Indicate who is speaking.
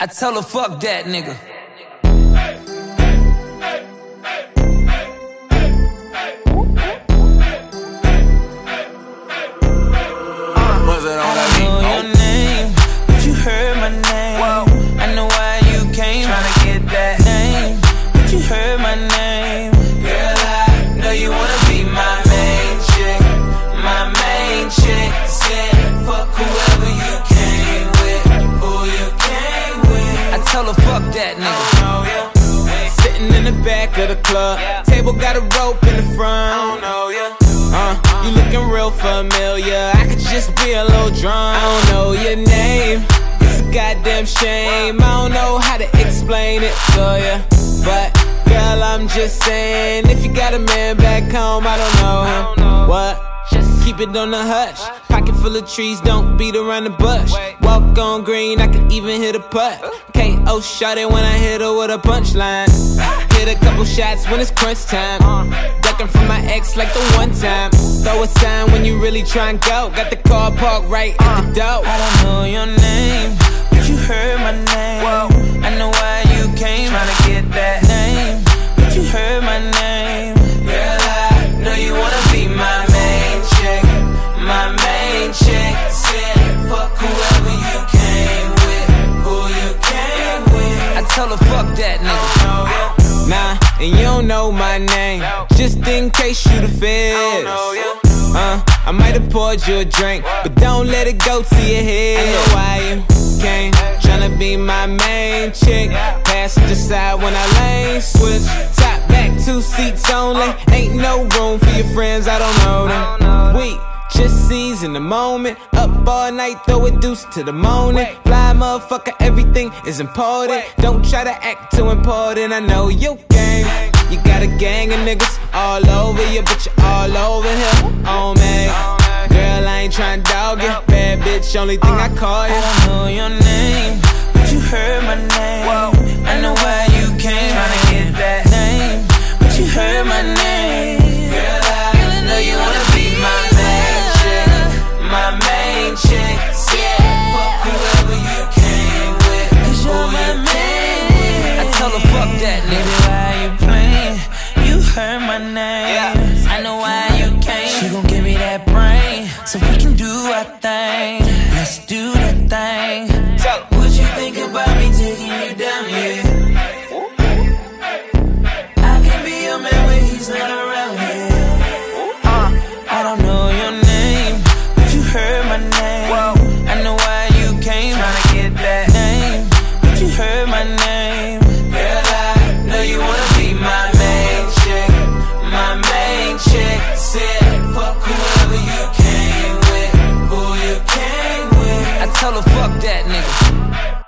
Speaker 1: I tell her, fuck that nigga. Tell her, fuck that nigga.
Speaker 2: Sitting in the back of the club. Table got a rope in the
Speaker 3: I
Speaker 2: front.
Speaker 3: don't know ya.
Speaker 2: Uh, you looking real familiar. I could just be a little drunk. I don't know your name. It's a goddamn shame. I don't know how to explain it to ya. But girl, I'm just saying, if you got a man back home, I don't know him. What? Keep it on the hush. Pocket full of trees, don't beat around the bush. Walk on green, I can even hit a putt. KO shot it when I hit her with a punchline. Hit a couple shots when it's crunch time. Ducking from my ex like the one time. Throw a sign when you really try and go. Got the car parked right at the door.
Speaker 1: I don't know your name,
Speaker 2: and you don't know my name. Just in case you the feds. Uh, I might have poured you a drink, but don't let it go to your head. I know why you came, tryna be my main chick. Passenger side when I lane switch. Top back, two seats only. Ain't no room for your friends, I don't know them. We just seizing the moment. Up all night, throw a deuce to the morning. Fly motherfucker, everything is important. Don't try to act too important. I know. You niggas all over you, but you all over here. Oh man, girl, I ain't tryna dog you. Bad bitch, only thing I call
Speaker 1: I
Speaker 2: you.
Speaker 1: don't know your name, but you heard my name. Heard my name.
Speaker 3: I know
Speaker 1: why you came. She gon' give me that brain, so we can do our thing. Let's do that thing.
Speaker 3: What you think about me taking you down here? I can be your man when he's not around here. Uh.
Speaker 1: I don't know your name, but you heard my name. I know why you came.
Speaker 3: Tryna get that
Speaker 1: name, but you heard my name.
Speaker 3: Said fuck you came with, who you came with.
Speaker 1: I tell her, fuck that nigga.